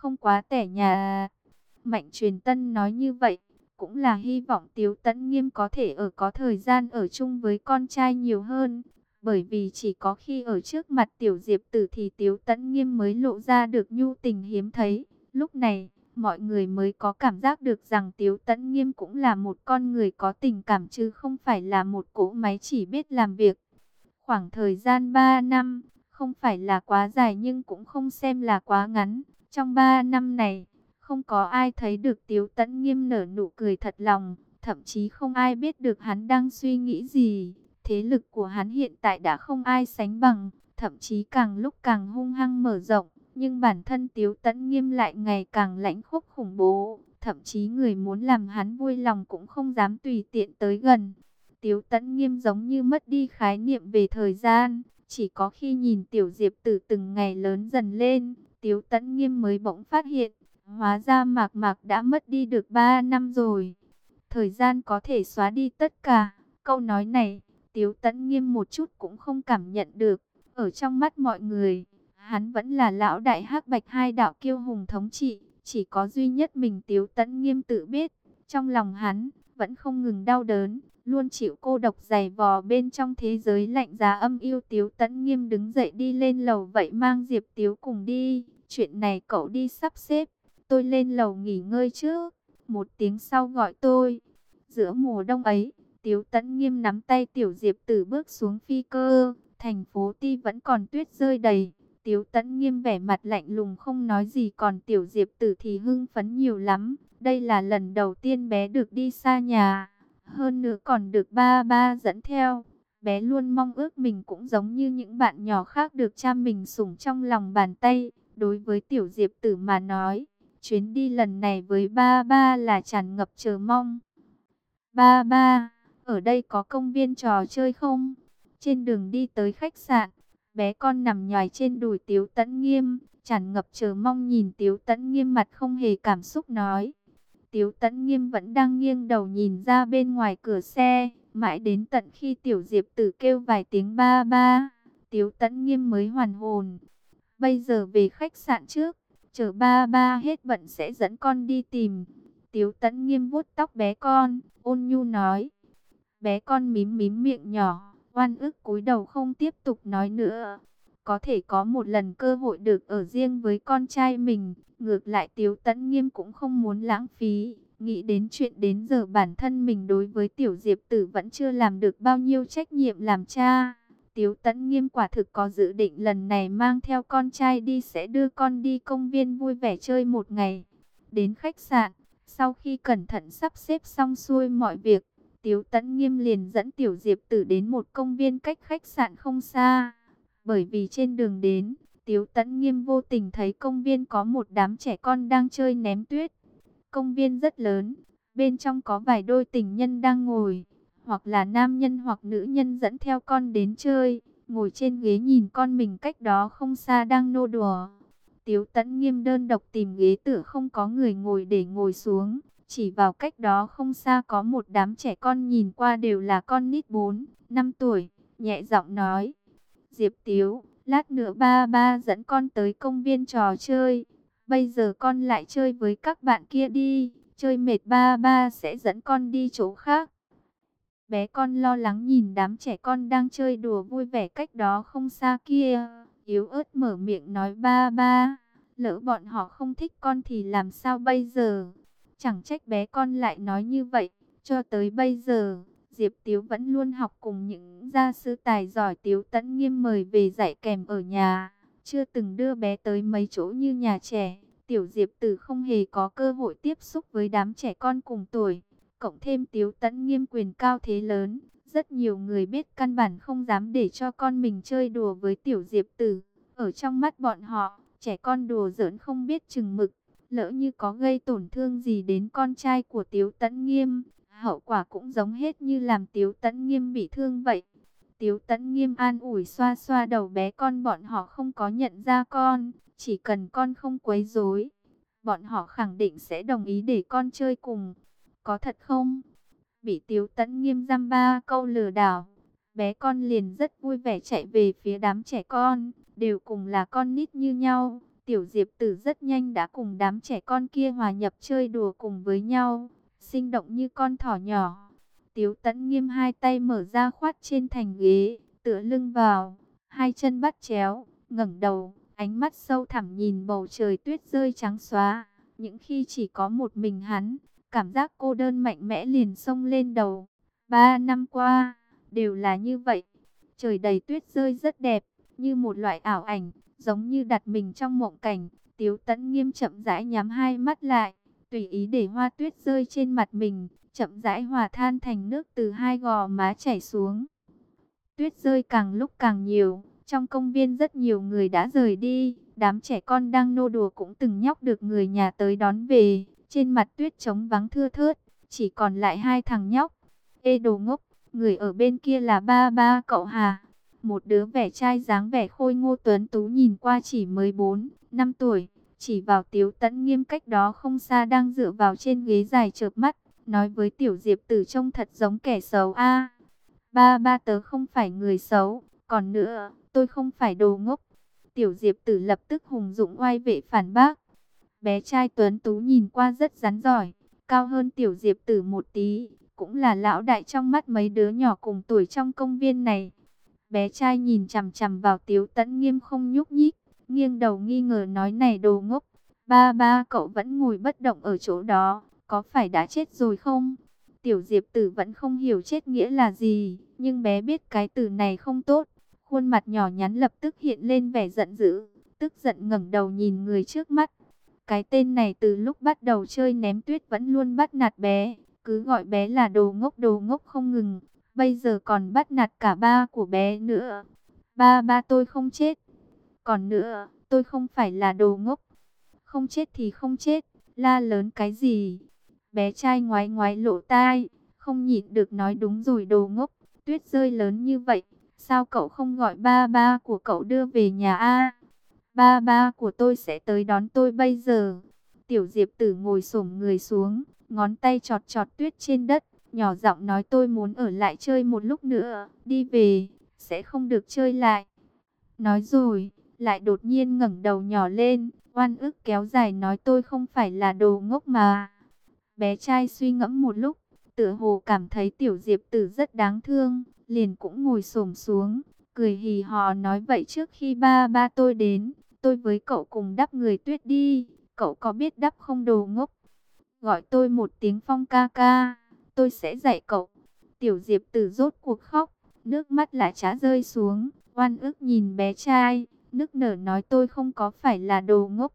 không quá tẻ nhà. Mạnh truyền tân nói như vậy, cũng là hy vọng Tiếu Tấn Nghiêm có thể ở có thời gian ở chung với con trai nhiều hơn. Bởi vì chỉ có khi ở trước mặt Tiểu Diệp Tử thì Tiếu Tấn Nghiêm mới lộ ra được nhu tình hiếm thấy. Lúc này, mọi người mới có cảm giác được rằng Tiếu Tấn Nghiêm cũng là một con người có tình cảm chứ không phải là một cỗ máy chỉ biết làm việc. Khoảng thời gian 3 năm, không phải là quá dài nhưng cũng không xem là quá ngắn. Trong ba năm này, không có ai thấy được Tiếu Tấn Nghiêm nở nụ cười thật lòng, thậm chí không ai biết được hắn đang suy nghĩ gì. Thế lực của hắn hiện tại đã không ai sánh bằng, thậm chí càng lúc càng hung hăng mở rộng. Nhưng bản thân Tiếu Tấn Nghiêm lại ngày càng lãnh khốc khủng bố, thậm chí người muốn làm hắn vui lòng cũng không dám tùy tiện tới gần. Tiếu Tấn Nghiêm giống như mất đi khái niệm về thời gian, chỉ có khi nhìn Tiểu Diệp Tử từng ngày lớn dần lên, Tiếu Tấn Nghiêm mới bỗng phát hiện, hóa ra Mạc Mạc đã mất đi được 3 năm rồi. Thời gian có thể xóa đi tất cả. Câu nói này, Tiếu Tấn Nghiêm một chút cũng không cảm nhận được. Ở trong mắt mọi người, hắn vẫn là lão đại hắc bạch hai đạo kiêu hùng thống trị. Chỉ có duy nhất mình Tiếu Tấn Nghiêm tự biết, trong lòng hắn vẫn không ngừng đau đớn luôn chịu cô độc dày vò bên trong thế giới lạnh giá âm yêu Tiếu Tấn Nghiêm đứng dậy đi lên lầu vậy mang Diệp Tiếu cùng đi, chuyện này cậu đi sắp xếp, tôi lên lầu nghỉ ngơi trước, một tiếng sau gọi tôi. Giữa mùa đông ấy, Tiếu Tấn Nghiêm nắm tay Tiểu Diệp Tử bước xuống phi cơ, thành phố Ti vẫn còn tuyết rơi đầy. Tiếu Tấn Nghiêm vẻ mặt lạnh lùng không nói gì còn Tiểu Diệp Tử thì hưng phấn nhiều lắm. Đây là lần đầu tiên bé được đi xa nhà. Hơn nữa còn được ba ba dẫn theo. Bé luôn mong ước mình cũng giống như những bạn nhỏ khác được cha mình sủng trong lòng bàn tay. Đối với tiểu diệp tử mà nói, chuyến đi lần này với ba ba là tràn ngập chờ mong. Ba ba, ở đây có công viên trò chơi không? Trên đường đi tới khách sạn, bé con nằm nhòi trên đùi Tiếu Tấn Nghiêm, tràn ngập chờ mong nhìn Tiếu Tấn Nghiêm mặt không hề cảm xúc nói. Tiếu Tấn Nghiêm vẫn đang nghiêng đầu nhìn ra bên ngoài cửa xe, mãi đến tận khi Tiểu Diệp Tử kêu vài tiếng ba ba, Tiếu Tấn Nghiêm mới hoàn hồn. Bây giờ về khách sạn trước, chờ ba ba hết bận sẽ dẫn con đi tìm. Tiếu Tấn Nghiêm vuốt tóc bé con, ôn nhu nói. Bé con mím mím miệng nhỏ, oan ức cúi đầu không tiếp tục nói nữa có thể có một lần cơ hội được ở riêng với con trai mình. Ngược lại Tiếu Tấn Nghiêm cũng không muốn lãng phí. Nghĩ đến chuyện đến giờ bản thân mình đối với Tiểu Diệp Tử vẫn chưa làm được bao nhiêu trách nhiệm làm cha. Tiếu Tấn Nghiêm quả thực có dự định lần này mang theo con trai đi sẽ đưa con đi công viên vui vẻ chơi một ngày. Đến khách sạn, sau khi cẩn thận sắp xếp xong xuôi mọi việc, Tiếu Tấn Nghiêm liền dẫn Tiểu Diệp Tử đến một công viên cách khách sạn không xa. Bởi vì trên đường đến, Tiếu Tấn Nghiêm vô tình thấy công viên có một đám trẻ con đang chơi ném tuyết. Công viên rất lớn, bên trong có vài đôi tình nhân đang ngồi, hoặc là nam nhân hoặc nữ nhân dẫn theo con đến chơi, ngồi trên ghế nhìn con mình cách đó không xa đang nô đùa. Tiếu Tấn Nghiêm đơn độc tìm ghế tựa không có người ngồi để ngồi xuống, chỉ vào cách đó không xa có một đám trẻ con nhìn qua đều là con nít 4, 5 tuổi, nhẹ giọng nói Diệp Tiếu, lát nữa ba ba dẫn con tới công viên trò chơi. Bây giờ con lại chơi với các bạn kia đi, chơi mệt ba ba sẽ dẫn con đi chỗ khác. Bé con lo lắng nhìn đám trẻ con đang chơi đùa vui vẻ cách đó không xa kia. Yếu ớt mở miệng nói ba ba, lỡ bọn họ không thích con thì làm sao bây giờ? Chẳng trách bé con lại nói như vậy, cho tới bây giờ Diệp Tiếu vẫn luôn học cùng những gia sư tài giỏi Tiếu Tấn Nghiêm mời về dạy kèm ở nhà. Chưa từng đưa bé tới mấy chỗ như nhà trẻ. Tiểu Diệp Tử không hề có cơ hội tiếp xúc với đám trẻ con cùng tuổi. Cộng thêm Tiếu Tấn Nghiêm quyền cao thế lớn. Rất nhiều người biết căn bản không dám để cho con mình chơi đùa với Tiểu Diệp Tử. Ở trong mắt bọn họ, trẻ con đùa giỡn không biết chừng mực. Lỡ như có gây tổn thương gì đến con trai của Tiếu Tấn Nghiêm, hậu quả cũng giống hết như làm Tiếu Tấn Nghiêm bị thương vậy. Tiếu Tấn Nghiêm an ủi xoa xoa đầu bé con bọn họ không có nhận ra con, chỉ cần con không quấy rối, bọn họ khẳng định sẽ đồng ý để con chơi cùng. Có thật không? Bị Tiếu Tấn Nghiêm giam ba câu lừa đảo, bé con liền rất vui vẻ chạy về phía đám trẻ con, đều cùng là con nít như nhau. Tiểu Diệp Tử rất nhanh đã cùng đám trẻ con kia hòa nhập chơi đùa cùng với nhau, sinh động như con thỏ nhỏ. Tiếu Tẫn Nghiêm hai tay mở ra khoát trên thành ghế, tựa lưng vào, hai chân bắt chéo, ngẩng đầu, ánh mắt sâu thẳm nhìn bầu trời tuyết rơi trắng xóa. Những khi chỉ có một mình hắn, cảm giác cô đơn mạnh mẽ liền sông lên đầu. Ba năm qua, đều là như vậy. Trời đầy tuyết rơi rất đẹp, như một loại ảo ảnh, giống như đặt mình trong mộng cảnh. Tiếu tẫn nghiêm chậm rãi nhắm hai mắt lại, tùy ý để hoa tuyết rơi trên mặt mình, chậm rãi hòa than thành nước từ hai gò má chảy xuống. Tuyết rơi càng lúc càng nhiều, trong công viên rất nhiều người đã rời đi, đám trẻ con đang nô đùa cũng từng nhóc được người nhà tới đón về. Trên mặt tuyết trống vắng thưa thớt, chỉ còn lại hai thằng nhóc. Ê đồ ngốc, người ở bên kia là ba ba cậu hà. Một đứa vẻ trai dáng vẻ khôi ngô tuấn tú nhìn qua chỉ mới 4, 5 tuổi. Chỉ vào tiếu tẫn nghiêm cách đó không xa đang dựa vào trên ghế dài chợp mắt. Nói với tiểu diệp tử trông thật giống kẻ xấu a Ba ba tớ không phải người xấu, còn nữa, tôi không phải đồ ngốc. Tiểu diệp tử lập tức hùng dũng oai vệ phản bác. Bé trai tuấn tú nhìn qua rất rắn giỏi, cao hơn tiểu diệp tử một tí, cũng là lão đại trong mắt mấy đứa nhỏ cùng tuổi trong công viên này. Bé trai nhìn chằm chằm vào tiếu tẫn nghiêm không nhúc nhích, nghiêng đầu nghi ngờ nói này đồ ngốc. Ba ba cậu vẫn ngồi bất động ở chỗ đó, có phải đã chết rồi không? Tiểu diệp tử vẫn không hiểu chết nghĩa là gì, nhưng bé biết cái từ này không tốt. Khuôn mặt nhỏ nhắn lập tức hiện lên vẻ giận dữ, tức giận ngẩng đầu nhìn người trước mắt. Cái tên này từ lúc bắt đầu chơi ném tuyết vẫn luôn bắt nạt bé, cứ gọi bé là đồ ngốc đồ ngốc không ngừng, bây giờ còn bắt nạt cả ba của bé nữa. Ba ba tôi không chết. Còn nữa, tôi không phải là đồ ngốc. Không chết thì không chết, la lớn cái gì? Bé trai ngoái ngoái lộ tai, không nhịn được nói đúng rồi đồ ngốc, tuyết rơi lớn như vậy, sao cậu không gọi ba ba của cậu đưa về nhà a? Ba ba của tôi sẽ tới đón tôi bây giờ. Tiểu Diệp Tử ngồi xổm người xuống, ngón tay chọt chọt tuyết trên đất, nhỏ giọng nói tôi muốn ở lại chơi một lúc nữa, đi về, sẽ không được chơi lại. Nói rồi, lại đột nhiên ngẩng đầu nhỏ lên, oan ức kéo dài nói tôi không phải là đồ ngốc mà. Bé trai suy ngẫm một lúc, tựa hồ cảm thấy tiểu diệp tử rất đáng thương, liền cũng ngồi xổm xuống, cười hì hò nói vậy trước khi ba ba tôi đến, tôi với cậu cùng đắp người tuyết đi, cậu có biết đắp không đồ ngốc? Gọi tôi một tiếng phong ca ca, tôi sẽ dạy cậu. Tiểu diệp tử rốt cuộc khóc, nước mắt lại trá rơi xuống, oan ức nhìn bé trai, nước nở nói tôi không có phải là đồ ngốc.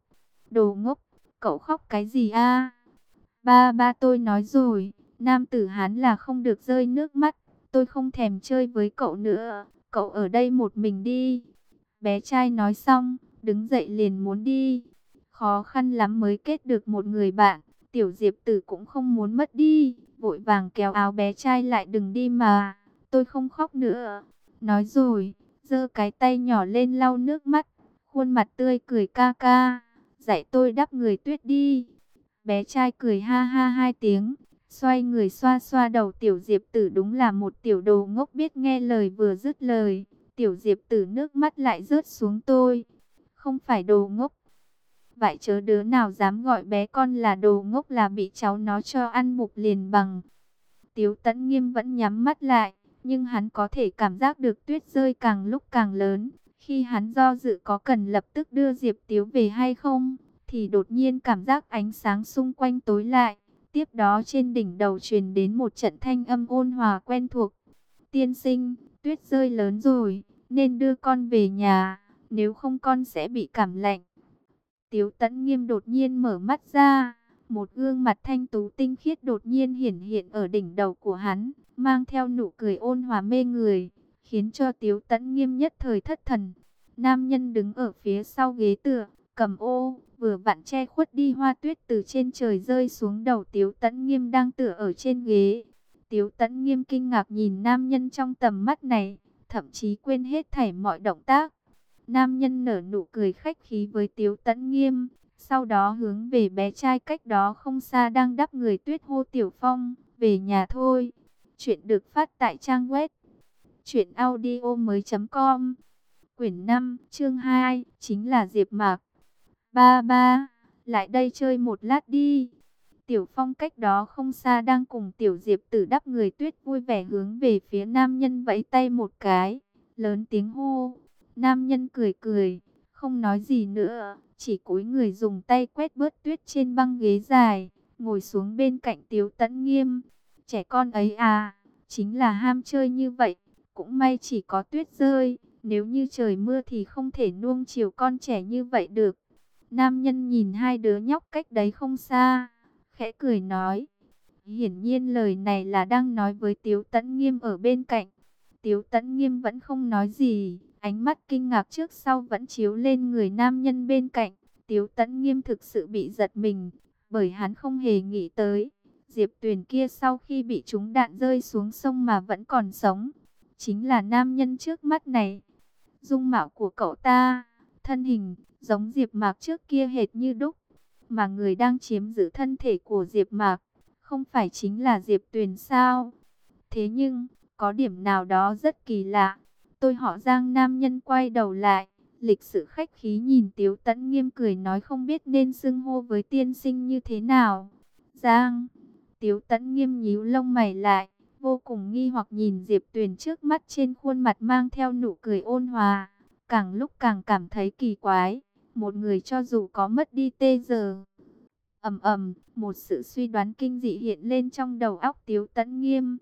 Đồ ngốc, cậu khóc cái gì a? Ba ba tôi nói rồi, nam tử hán là không được rơi nước mắt, tôi không thèm chơi với cậu nữa, cậu ở đây một mình đi. Bé trai nói xong, đứng dậy liền muốn đi. Khó khăn lắm mới kết được một người bạn, tiểu diệp tử cũng không muốn mất đi, vội vàng kéo áo bé trai lại đừng đi mà, tôi không khóc nữa. Nói rồi, giơ cái tay nhỏ lên lau nước mắt, khuôn mặt tươi cười ca ca, dạy tôi đắp người tuyết đi. Bé trai cười ha ha hai tiếng, xoay người xoa xoa đầu tiểu diệp tử đúng là một tiểu đồ ngốc biết nghe lời vừa dứt lời. Tiểu diệp tử nước mắt lại rớt xuống tôi không phải đồ ngốc. Vậy chớ đứa nào dám gọi bé con là đồ ngốc là bị cháu nó cho ăn mục liền bằng. Tiếu tẫn nghiêm vẫn nhắm mắt lại, nhưng hắn có thể cảm giác được tuyết rơi càng lúc càng lớn. Khi hắn do dự có cần lập tức đưa Diệp Tiếu về hay không, thì đột nhiên cảm giác ánh sáng xung quanh tối lại. Tiếp đó trên đỉnh đầu truyền đến một trận thanh âm ôn hòa quen thuộc. Tiên sinh, tuyết rơi lớn rồi, nên đưa con về nhà nếu không con sẽ bị cảm lạnh. Tiếu tẫn nghiêm đột nhiên mở mắt ra, một gương mặt thanh tú tinh khiết đột nhiên hiển hiện ở đỉnh đầu của hắn, mang theo nụ cười ôn hòa mê người, khiến cho tiếu tẫn nghiêm nhất thời thất thần. Nam nhân đứng ở phía sau ghế tựa, cầm ô, vừa vặn che khuất đi hoa tuyết từ trên trời rơi xuống đầu tiếu tẫn nghiêm đang tựa ở trên ghế. Tiếu tẫn nghiêm kinh ngạc nhìn nam nhân trong tầm mắt này, thậm chí quên hết thảy mọi động tác. Nam nhân nở nụ cười khách khí với Tiếu Tấn Nghiêm, sau đó hướng về bé trai cách đó không xa đang đắp người tuyết hô Tiểu Phong, về nhà thôi. Chuyện được phát tại trang web truyệnaudiomoi.com. Quyển 5, chương 2, chính là Diệp Mạc. Ba ba, lại đây chơi một lát đi. Tiểu Phong cách đó không xa đang cùng Tiểu Diệp tử đắp người tuyết vui vẻ hướng về phía nam nhân vẫy tay một cái, lớn tiếng hô. Nam nhân cười cười, không nói gì nữa, chỉ cúi người dùng tay quét bớt tuyết trên băng ghế dài, ngồi xuống bên cạnh Tiếu Tấn Nghiêm. Trẻ con ấy à, chính là ham chơi như vậy, cũng may chỉ có tuyết rơi, nếu như trời mưa thì không thể nuông chiều con trẻ như vậy được. Nam nhân nhìn hai đứa nhóc cách đấy không xa, khẽ cười nói. Hiển nhiên lời này là đang nói với Tiếu Tấn Nghiêm ở bên cạnh. Tiếu Tấn Nghiêm vẫn không nói gì, ánh mắt kinh ngạc trước sau vẫn chiếu lên người nam nhân bên cạnh. Tiếu Tấn Nghiêm thực sự bị giật mình, bởi hắn không hề nghĩ tới. Diệp Tuyền kia sau khi bị trúng đạn rơi xuống sông mà vẫn còn sống, chính là nam nhân trước mắt này. Dung mạo của cậu ta, thân hình, giống Diệp Mạc trước kia hệt như đúc, mà người đang chiếm giữ thân thể của Diệp Mạc, không phải chính là Diệp Tuyền sao? Thế nhưng, có điểm nào đó rất kỳ lạ. Tôi họ Giang nam nhân quay đầu lại, lịch sự khách khí nhìn Tiếu tẫn Nghiêm cười nói không biết nên xưng hô với tiên sinh như thế nào. Giang, Tiếu tẫn Nghiêm nhíu lông mày lại, vô cùng nghi hoặc nhìn Diệp Tuyền trước mắt trên khuôn mặt mang theo nụ cười ôn hòa, càng lúc càng cảm thấy kỳ quái một người cho dù có mất đi tê giờ. ầm ầm, một sự suy đoán kinh dị hiện lên trong đầu óc Tiếu tẫn Nghiêm,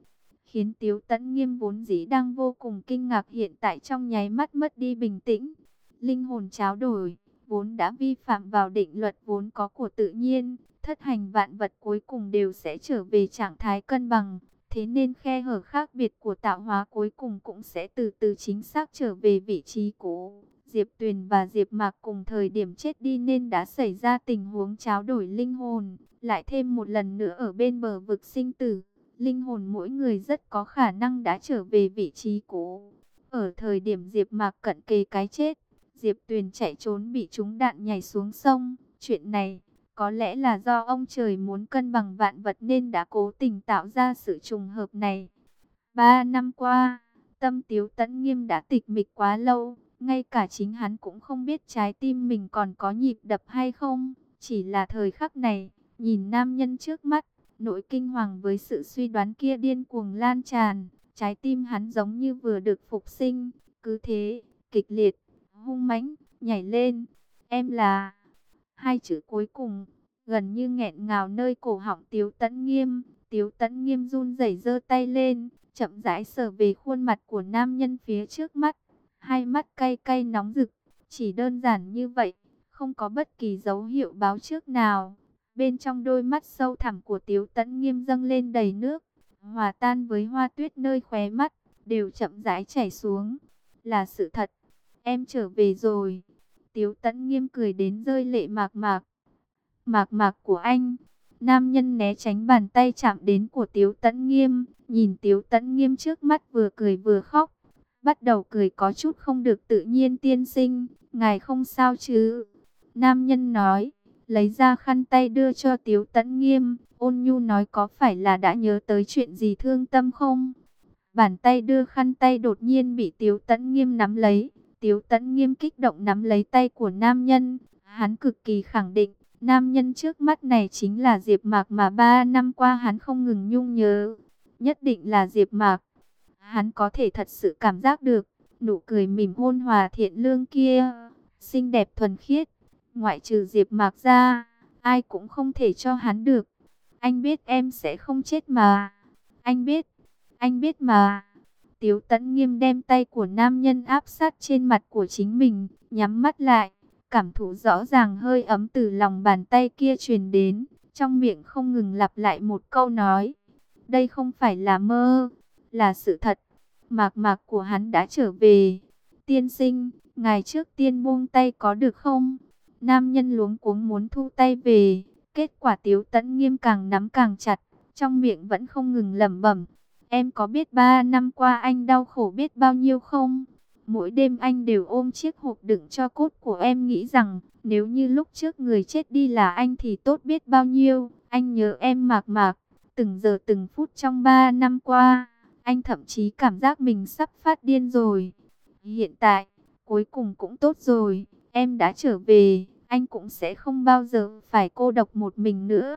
khiến Tiếu Tấn Nghiêm vốn dĩ đang vô cùng kinh ngạc hiện tại trong nháy mắt mất đi bình tĩnh. Linh hồn cháo đổi, vốn đã vi phạm vào định luật vốn có của tự nhiên, thất hành vạn vật cuối cùng đều sẽ trở về trạng thái cân bằng. Thế nên khe hở khác biệt của tạo hóa cuối cùng cũng sẽ từ từ chính xác trở về vị trí cũ. Diệp Tuyền và Diệp Mạc cùng thời điểm chết đi nên đã xảy ra tình huống tráo đổi linh hồn, lại thêm một lần nữa ở bên bờ vực sinh tử, linh hồn mỗi người rất có khả năng đã trở về vị trí cũ. Ở thời điểm Diệp Mạc cận kề cái chết, Diệp Tuyền chạy trốn bị trúng đạn nhảy xuống sông, chuyện này có lẽ là do ông trời muốn cân bằng vạn vật nên đã cố tình tạo ra sự trùng hợp này. Ba năm qua, tâm Tiếu Tấn Nghiêm đã tịch mịch quá lâu, ngay cả chính hắn cũng không biết trái tim mình còn có nhịp đập hay không. Chỉ là thời khắc này, nhìn nam nhân trước mắt, nỗi kinh hoàng với sự suy đoán kia điên cuồng lan tràn. Trái tim hắn giống như vừa được phục sinh, cứ thế, kịch liệt, hung mãnh, nhảy lên. Em là... Hai chữ cuối cùng, gần như nghẹn ngào nơi cổ họng Tiếu Tấn Nghiêm. Tiếu Tấn Nghiêm run rẩy giơ tay lên, chậm rãi sờ về khuôn mặt của nam nhân phía trước mắt hai mắt cay cay nóng rực, chỉ đơn giản như vậy, không có bất kỳ dấu hiệu báo trước nào. Bên trong đôi mắt sâu thẳm của Tiếu Tấn Nghiêm dâng lên đầy nước, hòa tan với hoa tuyết nơi khóe mắt, đều chậm rãi chảy xuống. Là sự thật, em trở về rồi. Tiếu Tấn Nghiêm cười đến rơi lệ mạc mạc. Mạc mạc của anh. Nam nhân né tránh bàn tay chạm đến của Tiếu Tấn Nghiêm, nhìn Tiếu Tấn Nghiêm trước mắt vừa cười vừa khóc bắt đầu cười có chút không được tự nhiên tiên sinh, ngài không sao chứ. Nam nhân nói, lấy ra khăn tay đưa cho Tiếu Tấn Nghiêm, ôn nhu nói có phải là đã nhớ tới chuyện gì thương tâm không? Bàn tay đưa khăn tay đột nhiên bị Tiếu Tấn Nghiêm nắm lấy, Tiếu Tấn Nghiêm kích động nắm lấy tay của nam nhân, hắn cực kỳ khẳng định, nam nhân trước mắt này chính là Diệp Mạc mà ba năm qua hắn không ngừng nhung nhớ, nhất định là Diệp Mạc. Hắn có thể thật sự cảm giác được, nụ cười mỉm hôn hòa thiện lương kia, xinh đẹp thuần khiết, ngoại trừ Diệp Mạc ra, ai cũng không thể cho hắn được. Anh biết em sẽ không chết mà. Anh biết, anh biết mà. Tiếu Tấn Nghiêm đem tay của nam nhân áp sát trên mặt của chính mình, nhắm mắt lại, cảm thụ rõ ràng hơi ấm từ lòng bàn tay kia truyền đến, trong miệng không ngừng lặp lại một câu nói. Đây không phải là mơ, là sự thật. Mạc mạc của hắn đã trở về. Tiên sinh, ngài trước tiên buông tay có được không? Nam nhân luống cuống muốn thu tay về. Kết quả tiếu Tấn nghiêm càng nắm càng chặt. Trong miệng vẫn không ngừng lẩm bẩm. Em có biết ba năm qua anh đau khổ biết bao nhiêu không? Mỗi đêm anh đều ôm chiếc hộp đựng cho cốt của em nghĩ rằng nếu như lúc trước người chết đi là anh thì tốt biết bao nhiêu. Anh nhớ em mạc mạc, từng giờ từng phút trong ba năm qua. Anh thậm chí cảm giác mình sắp phát điên rồi. Hiện tại, cuối cùng cũng tốt rồi. Em đã trở về anh cũng sẽ không bao giờ phải cô độc một mình nữa.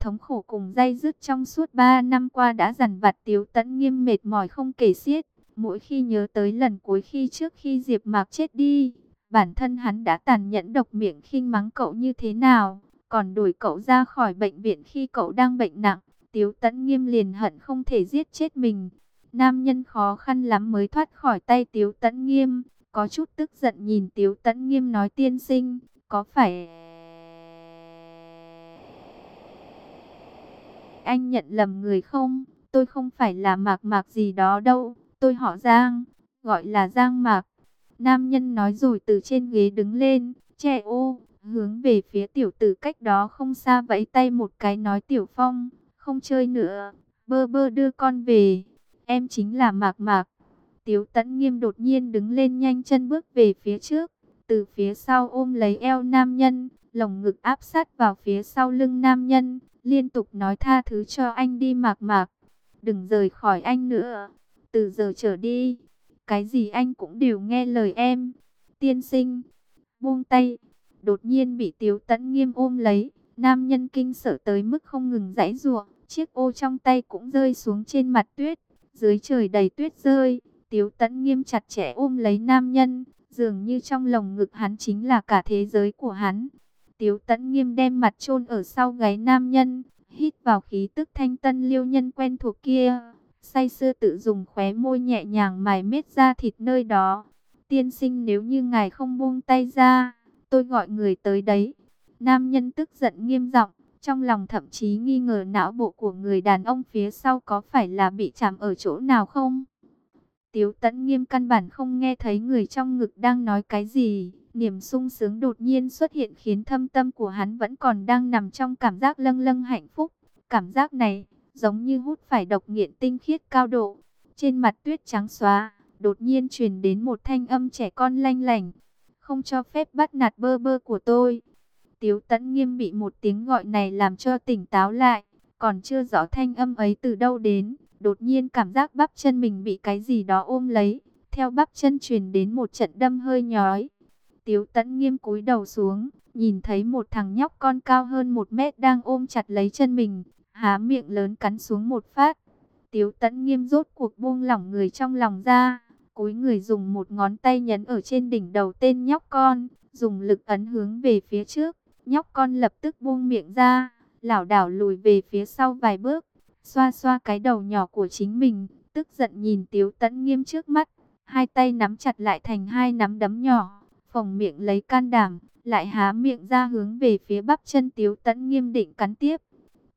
Thống khổ cùng dây dứt trong suốt 3 năm qua đã dằn vặt Tiếu Tấn Nghiêm mệt mỏi không kể xiết. Mỗi khi nhớ tới lần cuối khi trước khi Diệp Mạc chết đi, bản thân hắn đã tàn nhẫn độc miệng khinh mắng cậu như thế nào, còn đuổi cậu ra khỏi bệnh viện khi cậu đang bệnh nặng, Tiếu Tấn Nghiêm liền hận không thể giết chết mình. Nam nhân khó khăn lắm mới thoát khỏi tay Tiếu Tấn Nghiêm, có chút tức giận nhìn Tiếu Tấn Nghiêm nói tiên sinh, có phải anh nhận lầm người không? Tôi không phải là Mạc Mạc gì đó đâu, tôi họ Giang, gọi là Giang Mạc. Nam nhân nói rồi từ trên ghế đứng lên, che ô, hướng về phía tiểu tử cách đó không xa vẫy tay một cái nói tiểu phong, không chơi nữa, bơ bơ đưa con về, em chính là Mạc Mạc. Tiếu tẫn nghiêm đột nhiên đứng lên nhanh chân bước về phía trước, từ phía sau ôm lấy eo nam nhân, lồng ngực áp sát vào phía sau lưng nam nhân, liên tục nói tha thứ cho anh đi Mạc Mạc, đừng rời khỏi anh nữa, từ giờ trở đi, cái gì anh cũng đều nghe lời em, tiên sinh, buông tay, đột nhiên bị Tiếu Tấn Nghiêm ôm lấy, nam nhân kinh sợ tới mức không ngừng giãy ruộng, chiếc ô trong tay cũng rơi xuống trên mặt tuyết, dưới trời đầy tuyết rơi, Tiếu tẫn Nghiêm chặt chẽ ôm lấy nam nhân, dường như trong lồng ngực hắn chính là cả thế giới của hắn. Tiếu Tẫn Nghiêm đem mặt chôn ở sau gáy nam nhân, hít vào khí tức thanh tân liêu nhân quen thuộc kia, say sưa tự dùng khóe môi nhẹ nhàng mài mết ra thịt nơi đó. Tiên sinh nếu như ngài không buông tay ra, tôi gọi người tới đấy. Nam nhân tức giận nghiêm giọng, trong lòng thậm chí nghi ngờ não bộ của người đàn ông phía sau có phải là bị chạm ở chỗ nào không. Tiếu tẫn nghiêm căn bản không nghe thấy người trong ngực đang nói cái gì. Niềm sung sướng đột nhiên xuất hiện khiến thâm tâm của hắn vẫn còn đang nằm trong cảm giác lâng lâng hạnh phúc. Cảm giác này giống như hút phải độc nghiện tinh khiết cao độ. Trên mặt tuyết trắng xóa, đột nhiên truyền đến một thanh âm trẻ con lanh lành không cho phép bắt nạt bơ bơ của tôi. Tiếu tẫn nghiêm bị một tiếng gọi này làm cho tỉnh táo lại, còn chưa rõ thanh âm ấy từ đâu đến, đột nhiên cảm giác bắp chân mình bị cái gì đó ôm lấy, theo bắp chân truyền đến một trận đâm hơi nhói. Tiếu tẫn nghiêm cúi đầu xuống, nhìn thấy một thằng nhóc con cao hơn một mét đang ôm chặt lấy chân mình, há miệng lớn cắn xuống một phát. Tiếu tẫn nghiêm rốt cuộc buông lỏng người trong lòng ra, cúi người dùng một ngón tay nhấn ở trên đỉnh đầu tên nhóc con, dùng lực ấn hướng về phía trước. Nhóc con lập tức buông miệng ra, lảo đảo lùi về phía sau vài bước, xoa xoa cái đầu nhỏ của chính mình, tức giận nhìn Tiếu Tấn Nghiêm trước mắt, hai tay nắm chặt lại thành hai nắm đấm nhỏ, phòng miệng lấy can đảm, lại há miệng ra hướng về phía bắp chân Tiếu Tấn Nghiêm định cắn tiếp.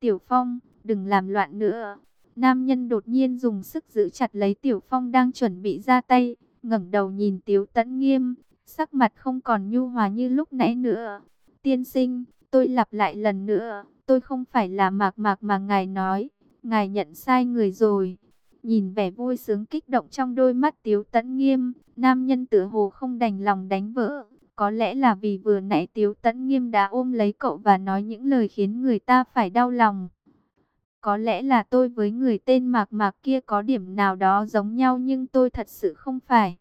Tiểu Phong, đừng làm loạn nữa. Nam nhân đột nhiên dùng sức giữ chặt lấy Tiểu Phong đang chuẩn bị ra tay, ngẩng đầu nhìn Tiếu Tấn Nghiêm, sắc mặt không còn nhu hòa như lúc nãy nữa. Tiên sinh, tôi lặp lại lần nữa, tôi không phải là mạc mạc mà ngài nói, ngài nhận sai người rồi. Nhìn vẻ vui sướng kích động trong đôi mắt Tiếu Tấn Nghiêm, nam nhân tựa hồ không đành lòng đánh vỡ. Có lẽ là vì vừa nãy Tiếu Tấn Nghiêm đã ôm lấy cậu và nói những lời khiến người ta phải đau lòng. Có lẽ là tôi với người tên Mạc Mạc kia có điểm nào đó giống nhau nhưng tôi thật sự không phải.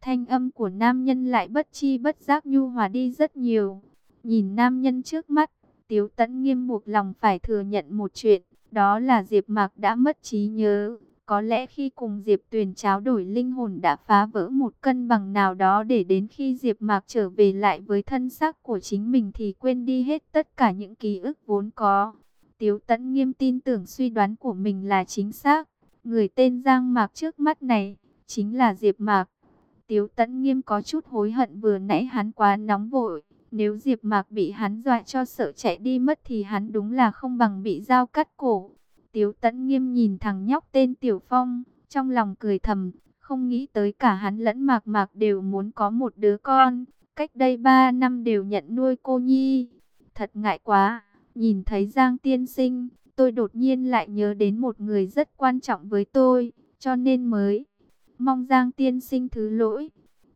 Thanh âm của nam nhân lại bất chi bất giác nhu hòa đi rất nhiều. Nhìn nam nhân trước mắt, Tiếu Tấn nghiêm buộc lòng phải thừa nhận một chuyện, đó là Diệp Mạc đã mất trí nhớ. Có lẽ khi cùng Diệp Tuyền trao đổi linh hồn đã phá vỡ một cân bằng nào đó để đến khi Diệp Mạc trở về lại với thân xác của chính mình thì quên đi hết tất cả những ký ức vốn có. Tiếu Tấn nghiêm tin tưởng suy đoán của mình là chính xác. Người tên Giang Mạc trước mắt này, chính là Diệp Mạc. Tiếu Tấn nghiêm có chút hối hận vừa nãy hắn quá nóng vội. Nếu Diệp Mạc bị hắn dọa cho sợ chạy đi mất thì hắn đúng là không bằng bị dao cắt cổ. Tiếu Tấn nghiêm nhìn thằng nhóc tên Tiểu Phong, trong lòng cười thầm, không nghĩ tới cả hắn lẫn Mạc Mạc đều muốn có một đứa con. Cách đây 3 năm đều nhận nuôi cô Nhi. Thật ngại quá. Nhìn thấy Giang tiên sinh, tôi đột nhiên lại nhớ đến một người rất quan trọng với tôi, cho nên mới mong Giang tiên sinh thứ lỗi.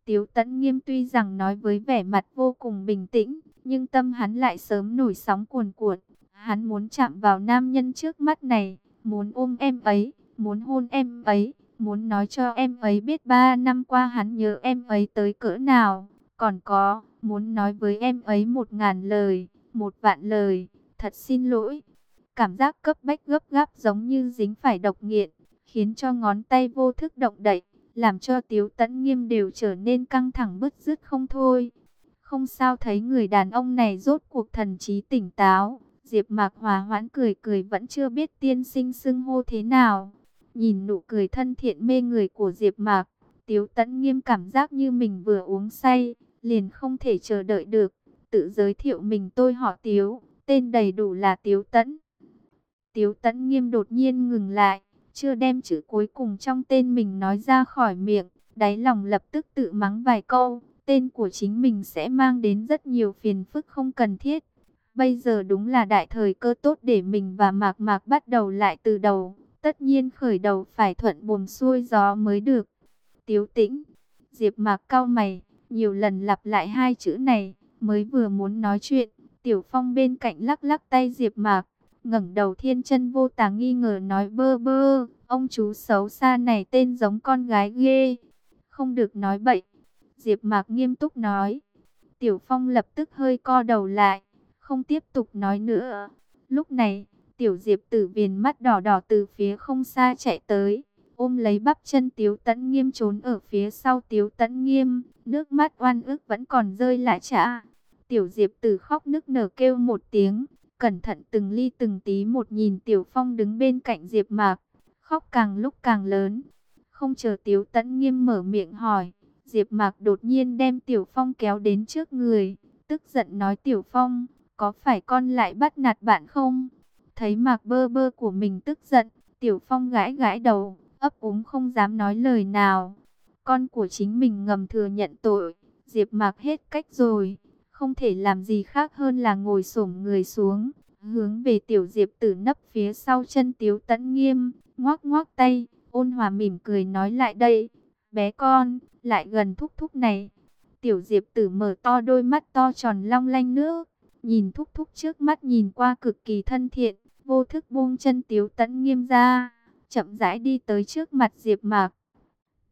Tiếu Tấn nghiêm tuy rằng nói với vẻ mặt vô cùng bình tĩnh, nhưng tâm hắn lại sớm nổi sóng cuồn cuộn. Hắn muốn chạm vào nam nhân trước mắt này, muốn ôm em ấy, muốn hôn em ấy, muốn nói cho em ấy biết ba năm qua hắn nhớ em ấy tới cỡ nào. Còn có, muốn nói với em ấy một ngàn lời, một vạn lời, thật xin lỗi. Cảm giác cấp bách gấp gáp giống như dính phải độc nghiện, khiến cho ngón tay vô thức động đậy, làm cho Tiếu Tấn Nghiêm đều trở nên căng thẳng bứt rứt không thôi. Không sao thấy người đàn ông này rốt cuộc thần trí tỉnh táo, Diệp Mạc hòa hoãn cười cười vẫn chưa biết tiên sinh xưng hô thế nào. Nhìn nụ cười thân thiện mê người của Diệp Mạc, Tiếu Tấn Nghiêm cảm giác như mình vừa uống say, liền không thể chờ đợi được, tự giới thiệu mình tôi họ Tiếu, tên đầy đủ là Tiếu Tấn. Tiếu Tấn Nghiêm đột nhiên ngừng lại, chưa đem chữ cuối cùng trong tên mình nói ra khỏi miệng, đáy lòng lập tức tự mắng vài câu, tên của chính mình sẽ mang đến rất nhiều phiền phức không cần thiết. Bây giờ đúng là đại thời cơ tốt để mình và Mạc Mạc bắt đầu lại từ đầu. Tất nhiên khởi đầu phải thuận buồm xuôi gió mới được. Tiếu tĩnh, Diệp Mạc cao mày, nhiều lần lặp lại hai chữ này, mới vừa muốn nói chuyện. Tiểu Phong bên cạnh lắc lắc tay Diệp Mạc, ngẩng đầu thiên chân vô tà nghi ngờ nói bơ bơ, ông chú xấu xa này tên giống con gái ghê. Không được nói bậy. Diệp Mạc nghiêm túc nói. Tiểu Phong lập tức hơi co đầu lại, không tiếp tục nói nữa. Lúc này, Tiểu Diệp Tử viền mắt đỏ đỏ từ phía không xa chạy tới, ôm lấy bắp chân Tiếu Tấn Nghiêm trốn ở phía sau Tiếu Tấn Nghiêm, nước mắt oan ức vẫn còn rơi lại trả. Tiểu Diệp Tử khóc nức nở kêu một tiếng, cẩn thận từng ly từng tí một nhìn Tiểu Phong đứng bên cạnh Diệp Mạc, khóc càng lúc càng lớn. Không chờ Tiếu Tấn Nghiêm mở miệng hỏi, Diệp Mạc đột nhiên đem Tiểu Phong kéo đến trước người, tức giận nói Tiểu Phong, có phải con lại bắt nạt bạn không? Thấy Mạc Bơ Bơ của mình tức giận, Tiểu Phong gãi gãi đầu, ấp úng không dám nói lời nào. Con của chính mình ngầm thừa nhận tội, Diệp Mạc hết cách rồi, không thể làm gì khác hơn là ngồi xổm người xuống, hướng về Tiểu Diệp Tử nấp phía sau chân Tiếu tẫn Nghiêm, ngoắc ngoắc tay, ôn hòa mỉm cười nói lại đây, bé con, lại gần thúc thúc này. Tiểu Diệp Tử mở to đôi mắt to tròn long lanh nước, nhìn thúc thúc trước mắt nhìn qua cực kỳ thân thiện, vô thức buông chân Tiếu tẫn Nghiêm ra, chậm rãi đi tới trước mặt Diệp Mạc.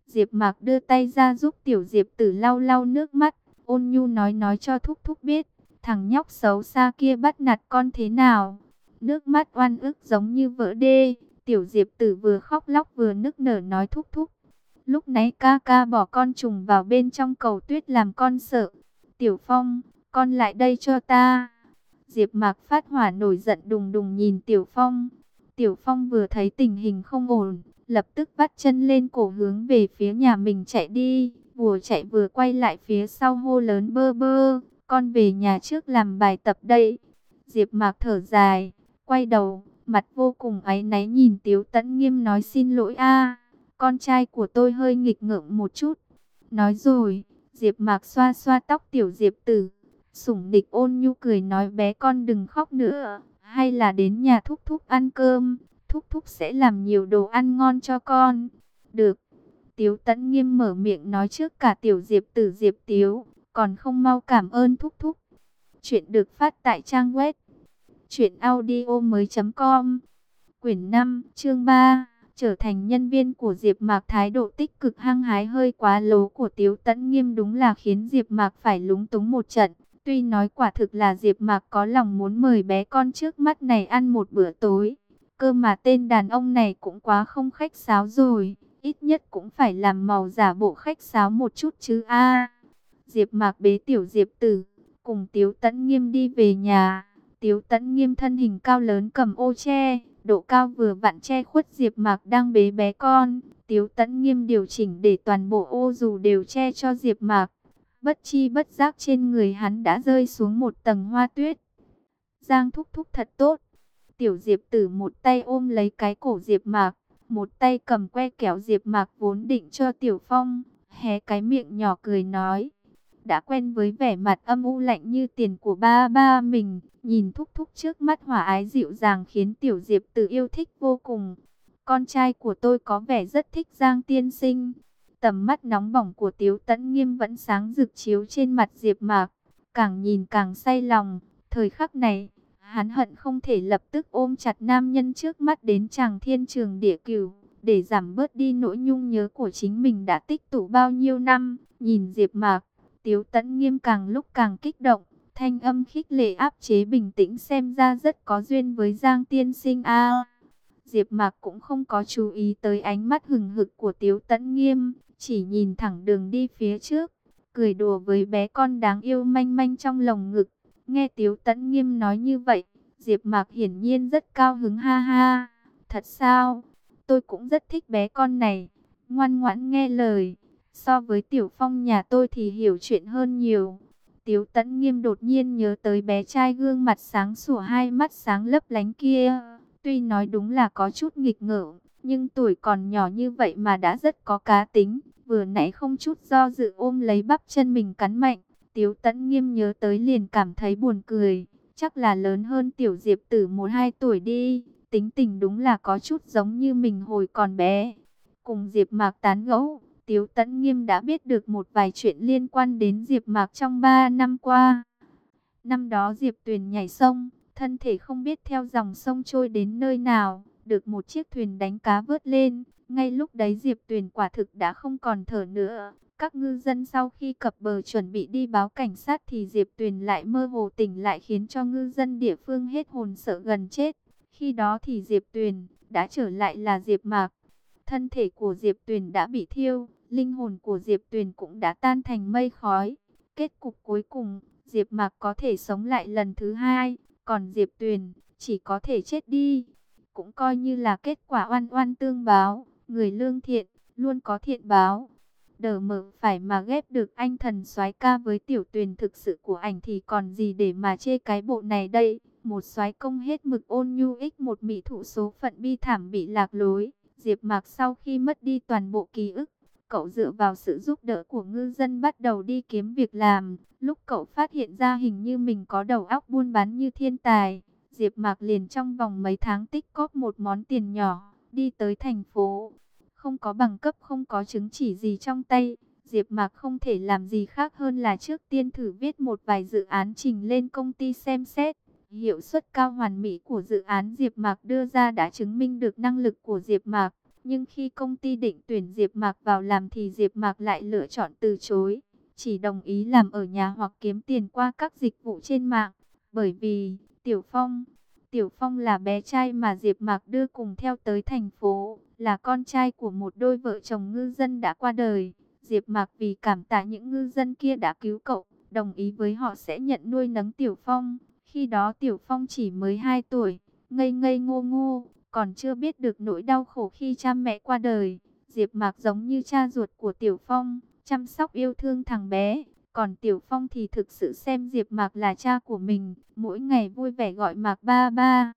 Diệp Mạc đưa tay ra giúp Tiểu Diệp Tử lau lau nước mắt, ôn nhu nói nói cho thúc thúc biết, thằng nhóc xấu xa kia bắt nạt con thế nào. Nước mắt oan ức giống như vỡ đê, Tiểu Diệp Tử vừa khóc lóc vừa nức nở nói thúc thúc. Lúc nãy ca ca bỏ con trùng vào bên trong cầu tuyết làm con sợ. Tiểu Phong, con lại đây cho ta. Diệp Mạc phát hỏa nổi giận đùng đùng nhìn Tiểu Phong. Tiểu Phong vừa thấy tình hình không ổn, lập tức bắt chân lên cổ hướng về phía nhà mình chạy đi. Vừa chạy vừa quay lại phía sau hô lớn bơ bơ, con về nhà trước làm bài tập đây. Diệp Mạc thở dài, quay đầu, mặt vô cùng áy náy nhìn Tiếu Tấn Nghiêm nói xin lỗi a, con trai của tôi hơi nghịch ngợm một chút. Nói rồi, Diệp Mạc xoa xoa tóc tiểu Diệp Tử, Sủng địch ôn nhu cười nói bé con đừng khóc nữa, hay là đến nhà thúc thúc ăn cơm, thúc thúc sẽ làm nhiều đồ ăn ngon cho con. Được. Tiếu Tấn Nghiêm mở miệng nói trước cả tiểu Diệp Tử Diệp Tiếu, còn không mau cảm ơn thúc thúc. Chuyện được phát tại trang web truyệnaudiomoi.com. Quyển 5, chương 3 trở thành nhân viên của Diệp Mạc thái độ tích cực hăng hái hơi quá lố của Tiếu Tấn Nghiêm đúng là khiến Diệp Mạc phải lúng túng một trận. Tuy nói quả thực là Diệp Mạc có lòng muốn mời bé con trước mắt này ăn một bữa tối, cơ mà tên đàn ông này cũng quá không khách sáo rồi, ít nhất cũng phải làm màu giả bộ khách sáo một chút chứ a. Diệp Mạc bế tiểu Diệp Tử, cùng Tiếu Tấn Nghiêm đi về nhà. Tiếu Tấn Nghiêm thân hình cao lớn cầm ô che, độ cao vừa vặn che khuất Diệp Mạc đang bế bé con. Tiếu Tấn Nghiêm điều chỉnh để toàn bộ ô dù đều che cho Diệp Mạc. Bất chi bất giác trên người hắn đã rơi xuống một tầng hoa tuyết. Giang thúc thúc thật tốt. Tiểu Diệp Tử một tay ôm lấy cái cổ Diệp Mạc, một tay cầm que kéo Diệp Mạc vốn định cho Tiểu Phong, hé cái miệng nhỏ cười nói. Đã quen với vẻ mặt âm u lạnh như tiền của ba ba mình, nhìn thúc thúc trước mắt hòa ái dịu dàng khiến Tiểu Diệp tự yêu thích vô cùng. Con trai của tôi có vẻ rất thích Giang tiên sinh. Tầm mắt nóng bỏng của Tiếu Tấn Nghiêm vẫn sáng rực chiếu trên mặt Diệp Mạc, càng nhìn càng say lòng. Thời khắc này, hắn hận không thể lập tức ôm chặt nam nhân trước mắt đến chàng thiên trường địa cửu, để giảm bớt đi nỗi nhung nhớ của chính mình đã tích tụ bao nhiêu năm. Nhìn Diệp Mạc, Tiếu Tấn Nghiêm càng lúc càng kích động, thanh âm khích lệ áp chế bình tĩnh xem ra rất có duyên với Giang Tiên Sinh a. Diệp Mạc cũng không có chú ý tới ánh mắt hừng hực của Tiếu Tấn Nghiêm, chỉ nhìn thẳng đường đi phía trước, cười đùa với bé con đáng yêu manh manh trong lồng ngực. Nghe Tiếu Tấn Nghiêm nói như vậy, Diệp Mạc hiển nhiên rất cao hứng ha ha. Thật sao? Tôi cũng rất thích bé con này, ngoan ngoãn nghe lời. So với Tiểu Phong nhà tôi thì hiểu chuyện hơn nhiều. Tiếu Tấn Nghiêm đột nhiên nhớ tới bé trai gương mặt sáng sủa hai mắt sáng lấp lánh kia. Tuy nói đúng là có chút nghịch ngợm, nhưng tuổi còn nhỏ như vậy mà đã rất có cá tính. Vừa nãy không chút do dự ôm lấy bắp chân mình cắn mạnh. Tiếu Tấn Nghiêm nhớ tới liền cảm thấy buồn cười. Chắc là lớn hơn Tiểu Diệp Tử một hai tuổi đi. Tính tình đúng là có chút giống như mình hồi còn bé. Cùng Diệp Mạc tán gẫu, Tiếu Tấn Nghiêm đã biết được một vài chuyện liên quan đến Diệp Mạc trong 3 năm qua. Năm đó Diệp Tuyền nhảy sông, thân thể không biết theo dòng sông trôi đến nơi nào, được một chiếc thuyền đánh cá vớt lên. Ngay lúc đấy Diệp Tuyền quả thực đã không còn thở nữa. Các ngư dân sau khi cập bờ chuẩn bị đi báo cảnh sát thì Diệp Tuyền lại mơ hồ tỉnh lại khiến cho ngư dân địa phương hết hồn sợ gần chết. Khi đó thì Diệp Tuyền đã trở lại là Diệp Mạc. Thân thể của Diệp Tuyền đã bị thiêu, linh hồn của Diệp Tuyền cũng đã tan thành mây khói. Kết cục cuối cùng, Diệp Mạc có thể sống lại lần thứ hai, còn Diệp Tuyền chỉ có thể chết đi. Cũng coi như là kết quả oan oan tương báo, người lương thiện luôn có thiện báo. Đờ mở phải mà ghép được anh thần soái ca với tiểu Tuyền thực sự của ảnh thì còn gì để mà chê cái bộ này đây. Một soái công hết mực ôn nhu ích một mỹ thụ số phận bi thảm bị lạc lối. Diệp Mạc sau khi mất đi toàn bộ ký ức, cậu dựa vào sự giúp đỡ của ngư dân bắt đầu đi kiếm việc làm. Lúc cậu phát hiện ra hình như mình có đầu óc buôn bán như thiên tài, Diệp Mạc liền trong vòng mấy tháng tích cóp một món tiền nhỏ, đi tới thành phố. Không có bằng cấp không có chứng chỉ gì trong tay, Diệp Mạc không thể làm gì khác hơn là trước tiên thử viết một vài dự án trình lên công ty xem xét. Hiệu suất cao hoàn mỹ của dự án Diệp Mạc đưa ra đã chứng minh được năng lực của Diệp Mạc, nhưng khi công ty định tuyển Diệp Mạc vào làm thì Diệp Mạc lại lựa chọn từ chối, chỉ đồng ý làm ở nhà hoặc kiếm tiền qua các dịch vụ trên mạng, bởi vì Tiểu Phong, Tiểu Phong là bé trai mà Diệp Mạc đưa cùng theo tới thành phố, là con trai của một đôi vợ chồng ngư dân đã qua đời. Diệp Mạc vì cảm tạ những ngư dân kia đã cứu cậu, đồng ý với họ sẽ nhận nuôi nấng Tiểu Phong. Khi đó Tiểu Phong chỉ mới 2 tuổi, ngây ngây ngô ngô, còn chưa biết được nỗi đau khổ khi cha mẹ qua đời. Diệp Mạc giống như cha ruột của Tiểu Phong, chăm sóc yêu thương thằng bé. Còn Tiểu Phong thì thực sự xem Diệp Mạc là cha của mình, mỗi ngày vui vẻ gọi Mạc ba ba.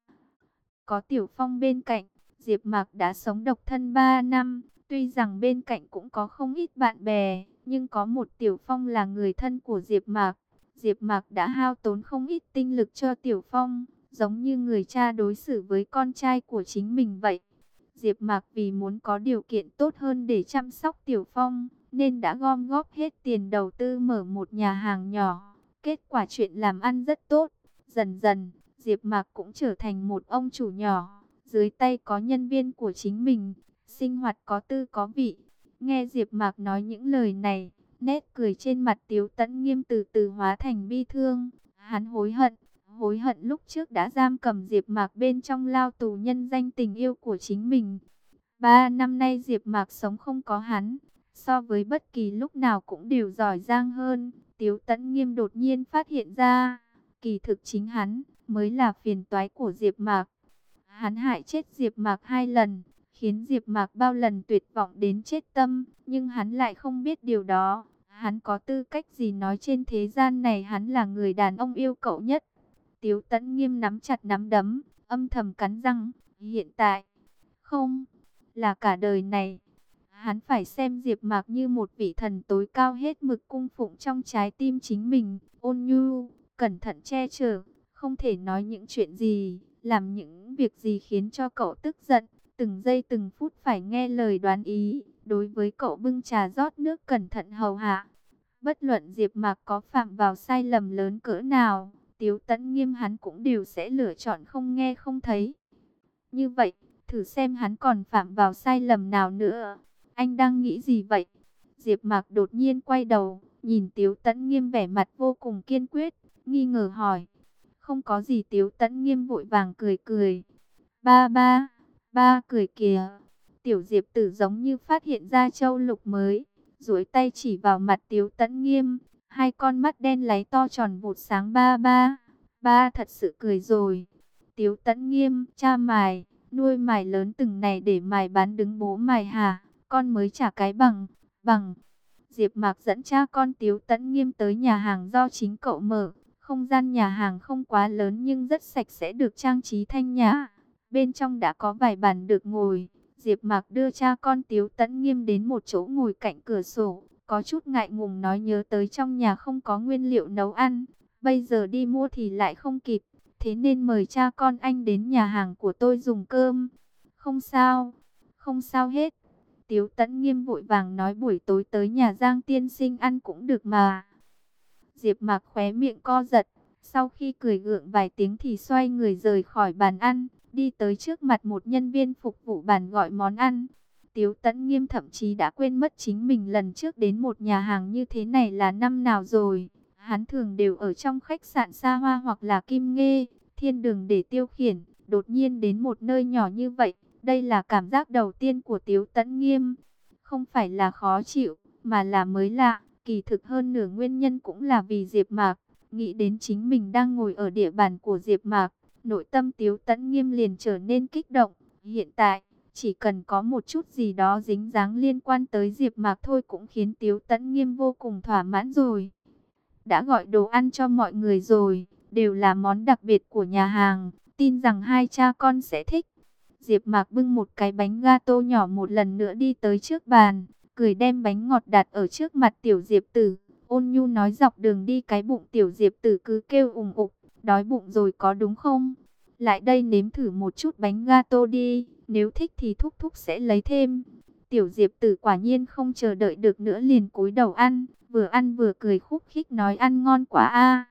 Có Tiểu Phong bên cạnh, Diệp Mạc đã sống độc thân 3 năm, tuy rằng bên cạnh cũng có không ít bạn bè, nhưng có một Tiểu Phong là người thân của Diệp Mạc. Diệp Mạc đã hao tốn không ít tinh lực cho Tiểu Phong, giống như người cha đối xử với con trai của chính mình vậy. Diệp Mạc vì muốn có điều kiện tốt hơn để chăm sóc Tiểu Phong, nên đã gom góp hết tiền đầu tư mở một nhà hàng nhỏ. Kết quả chuyện làm ăn rất tốt. Dần dần, Diệp Mạc cũng trở thành một ông chủ nhỏ, dưới tay có nhân viên của chính mình, sinh hoạt có tư có vị. Nghe Diệp Mạc nói những lời này, Nét cười trên mặt Tiếu Tấn Nghiêm từ từ hóa thành bi thương. Hắn hối hận, hối hận lúc trước đã giam cầm Diệp Mạc bên trong lao tù nhân danh tình yêu của chính mình. Ba năm nay Diệp Mạc sống không có hắn, so với bất kỳ lúc nào cũng đều giỏi giang hơn. Tiếu Tấn Nghiêm đột nhiên phát hiện ra, kỳ thực chính hắn mới là phiền toái của Diệp Mạc. Hắn hại chết Diệp Mạc hai lần, khiến Diệp Mạc bao lần tuyệt vọng đến chết tâm, nhưng hắn lại không biết điều đó. Hắn có tư cách gì nói trên thế gian này hắn là người đàn ông yêu cậu nhất. Tiếu Tấn Nghiêm nắm chặt nắm đấm, âm thầm cắn răng, hiện tại, không, là cả đời này. Hắn phải xem Diệp Mạc như một vị thần tối cao hết mực cung phụng trong trái tim chính mình, ôn nhu, cẩn thận che chở, không thể nói những chuyện gì, làm những việc gì khiến cho cậu tức giận từng giây từng phút phải nghe lời đoán ý, đối với cậu bưng trà rót nước cẩn thận hầu hạ. Bất luận Diệp Mạc có phạm vào sai lầm lớn cỡ nào, Tiếu Tấn Nghiêm hắn cũng đều sẽ lựa chọn không nghe không thấy. Như vậy, thử xem hắn còn phạm vào sai lầm nào nữa. Anh đang nghĩ gì vậy? Diệp Mạc đột nhiên quay đầu, nhìn Tiếu Tấn Nghiêm vẻ mặt vô cùng kiên quyết, nghi ngờ hỏi. Không có gì Tiếu Tấn Nghiêm vội vàng cười cười. Ba ba, ba cười kìa. Tiểu Diệp tử giống như phát hiện ra châu lục mới, duỗi tay chỉ vào mặt Tiếu Tấn Nghiêm, hai con mắt đen láy to tròn vụt sáng ba ba. Ba thật sự cười rồi. Tiếu Tấn Nghiêm, cha mài, nuôi mài lớn từng này để mài bán đứng bố mài hả? Con mới trả cái bằng, bằng. Diệp Mạc dẫn cha con Tiếu Tấn Nghiêm tới nhà hàng do chính cậu mở. Không gian nhà hàng không quá lớn nhưng rất sạch sẽ được trang trí thanh nhã. Bên trong đã có vài bàn được ngồi. Diệp Mạc đưa cha con Tiếu Tấn Nghiêm đến một chỗ ngồi cạnh cửa sổ, có chút ngại ngùng nói nhớ tới trong nhà không có nguyên liệu nấu ăn, bây giờ đi mua thì lại không kịp, thế nên mời cha con anh đến nhà hàng của tôi dùng cơm. Không sao, không sao hết. Tiếu Tấn Nghiêm vội vàng nói buổi tối tới nhà Giang Tiên Sinh ăn cũng được mà. Diệp Mạc khóe miệng co giật, sau khi cười gượng vài tiếng thì xoay người rời khỏi bàn ăn, đi tới trước mặt một nhân viên phục vụ bàn gọi món ăn. Tiếu Tấn Nghiêm thậm chí đã quên mất chính mình lần trước đến một nhà hàng như thế này là năm nào rồi. Hắn thường đều ở trong khách sạn xa hoa hoặc là kim nghê, thiên đường để tiêu khiển, đột nhiên đến một nơi nhỏ như vậy. Đây là cảm giác đầu tiên của Tiếu Tấn Nghiêm. Không phải là khó chịu, mà là mới lạ. Kỳ thực hơn nửa nguyên nhân cũng là vì Diệp Mạc. Nghĩ đến chính mình đang ngồi ở địa bàn của Diệp Mạc. Nội tâm Tiếu Tấn Nghiêm liền trở nên kích động. Hiện tại, chỉ cần có một chút gì đó dính dáng liên quan tới Diệp Mạc thôi cũng khiến Tiếu Tấn Nghiêm vô cùng thỏa mãn rồi. Đã gọi đồ ăn cho mọi người rồi, đều là món đặc biệt của nhà hàng, tin rằng hai cha con sẽ thích. Diệp Mạc bưng một cái bánh gato nhỏ một lần nữa đi tới trước bàn, cười đem bánh ngọt đặt ở trước mặt tiểu Diệp Tử. Ôn Nhu nói dọc đường đi cái bụng tiểu Diệp Tử cứ kêu ủng ục, đói bụng rồi có đúng không? Lại đây nếm thử một chút bánh gato đi, nếu thích thì thúc thúc sẽ lấy thêm. Tiểu Diệp Tử quả nhiên không chờ đợi được nữa liền cúi đầu ăn, vừa ăn vừa cười khúc khích nói ăn ngon quá a.